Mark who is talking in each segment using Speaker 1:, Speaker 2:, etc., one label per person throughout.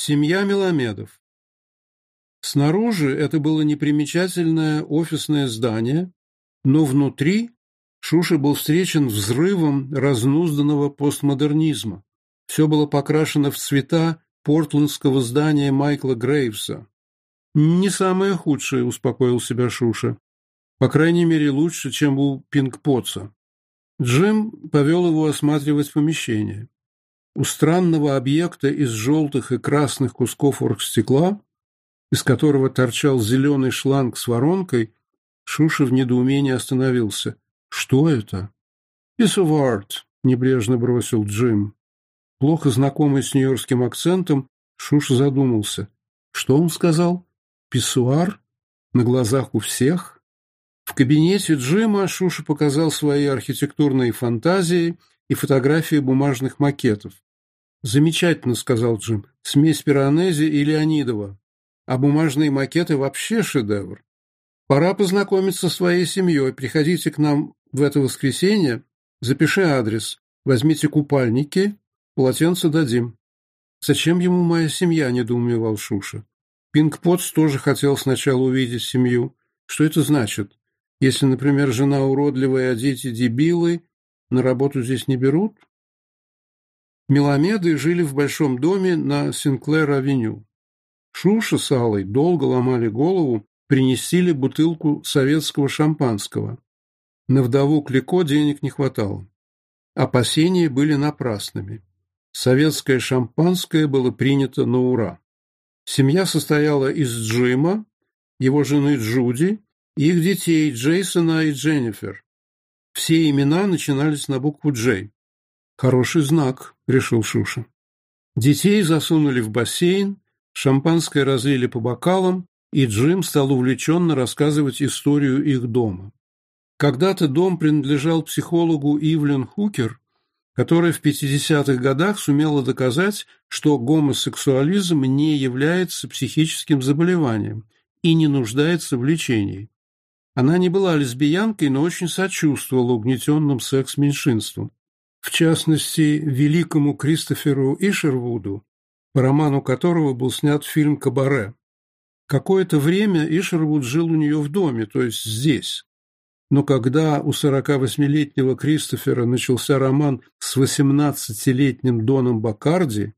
Speaker 1: Семья Меломедов. Снаружи это было непримечательное офисное здание, но внутри Шуша был встречен взрывом разнузданного постмодернизма. Все было покрашено в цвета портландского здания Майкла Грейвса. «Не самое худшее», — успокоил себя Шуша. «По крайней мере, лучше, чем у Пингпотса». Джим повел его осматривать помещение у странного объекта из желтых и красных кусков оргстекла, из которого торчал зеленый шланг с воронкой, Шуша в недоумении остановился. «Что это?» «Писовард», — небрежно бросил Джим. Плохо знакомый с нью-йоркским акцентом, Шуша задумался. «Что он сказал? Писсуар? На глазах у всех?» В кабинете Джима Шуша показал свои архитектурные фантазии и фотографии бумажных макетов. «Замечательно», — сказал Джим. «Смесь Пиранези и Леонидова. А бумажные макеты вообще шедевр. Пора познакомиться со своей семьей. Приходите к нам в это воскресенье. Запиши адрес. Возьмите купальники. Полотенце дадим». «Зачем ему моя семья?» — недоумевал Шуша. Пинг-Потс тоже хотел сначала увидеть семью. Что это значит? Если, например, жена уродливая, а дети дебилы, на работу здесь не берут? Меломеды жили в большом доме на Синклер-авеню. Шуша с Аллой долго ломали голову, принесли бутылку советского шампанского. На вдову Клико денег не хватало. Опасения были напрасными. Советское шампанское было принято на ура. Семья состояла из Джима, его жены Джуди и их детей Джейсона и Дженнифер. Все имена начинались на букву «Джей». «Хороший знак», — решил Шуша. Детей засунули в бассейн, шампанское разлили по бокалам, и Джим стал увлеченно рассказывать историю их дома. Когда-то дом принадлежал психологу Ивлен Хукер, которая в 50-х годах сумела доказать, что гомосексуализм не является психическим заболеванием и не нуждается в лечении. Она не была лесбиянкой, но очень сочувствовала угнетенным секс-меньшинствам в частности, великому Кристоферу Ишервуду, по роману которого был снят фильм «Кабаре». Какое-то время Ишервуд жил у нее в доме, то есть здесь. Но когда у 48-летнего Кристофера начался роман с 18-летним Доном Бакарди,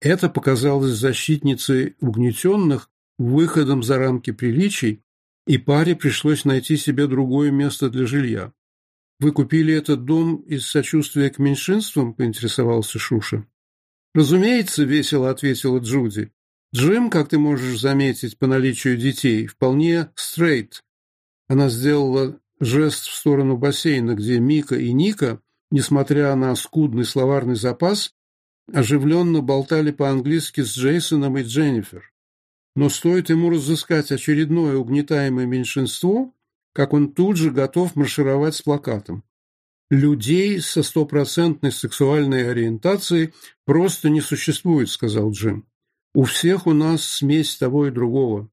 Speaker 1: это показалось защитницей угнетенных выходом за рамки приличий, и паре пришлось найти себе другое место для жилья. «Вы купили этот дом из сочувствия к меньшинствам?» – поинтересовался Шуша. «Разумеется», – весело ответила Джуди. «Джим, как ты можешь заметить по наличию детей, вполне стрейт». Она сделала жест в сторону бассейна, где Мика и Ника, несмотря на скудный словарный запас, оживленно болтали по-английски с Джейсоном и Дженнифер. Но стоит ему разыскать очередное угнетаемое меньшинство, как он тут же готов маршировать с плакатом. «Людей со стопроцентной сексуальной ориентацией просто не существует», — сказал Джим. «У всех у нас смесь того и другого».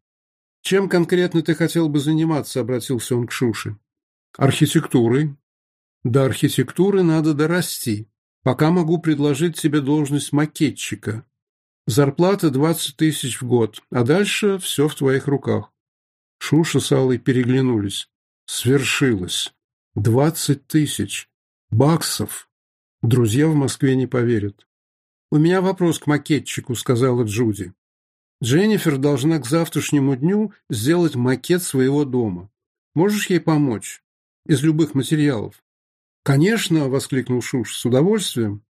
Speaker 1: «Чем конкретно ты хотел бы заниматься?» — обратился он к Шуше. «Архитектурой». «До архитектуры надо дорасти. Пока могу предложить тебе должность макетчика. Зарплата двадцать тысяч в год, а дальше все в твоих руках». Шуша с Аллой переглянулись. Свершилось. Двадцать тысяч. Баксов. Друзья в Москве не поверят. «У меня вопрос к макетчику», — сказала Джуди. «Дженнифер должна к завтрашнему дню сделать макет своего дома. Можешь ей помочь? Из любых материалов?» «Конечно!» — воскликнул Шуш с удовольствием.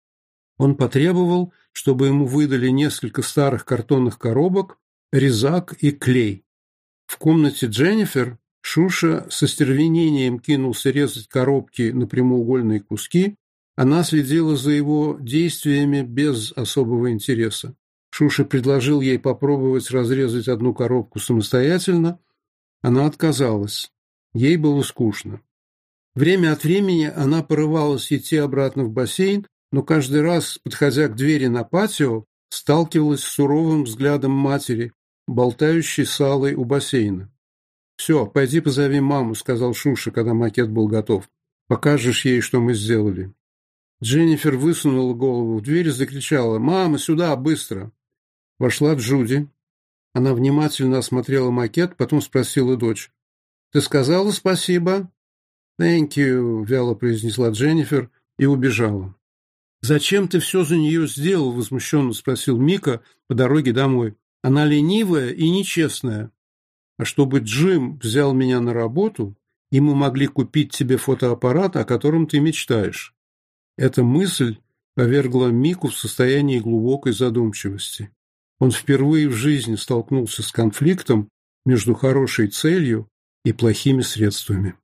Speaker 1: Он потребовал, чтобы ему выдали несколько старых картонных коробок, резак и клей. В комнате Дженнифер Шуша с остервенением кинулся резать коробки на прямоугольные куски, она следила за его действиями без особого интереса. Шуша предложил ей попробовать разрезать одну коробку самостоятельно. Она отказалась. Ей было скучно. Время от времени она порывалась идти обратно в бассейн, но каждый раз, подходя к двери на патио, сталкивалась с суровым взглядом матери, болтающей салой у бассейна. «Все, пойди позови маму», — сказал Шуша, когда макет был готов. «Покажешь ей, что мы сделали». Дженнифер высунула голову в дверь и закричала «Мама, сюда, быстро!». Вошла Джуди. Она внимательно осмотрела макет, потом спросила дочь. «Ты сказала спасибо?» «Thank you», — вяло произнесла Дженнифер и убежала. «Зачем ты все за нее сделал?» — возмущенно спросил Мика по дороге домой. «Она ленивая и нечестная» а чтобы Джим взял меня на работу, и мы могли купить тебе фотоаппарат, о котором ты мечтаешь. Эта мысль повергла Мику в состояние глубокой задумчивости. Он впервые в жизни столкнулся с конфликтом между хорошей целью и плохими средствами.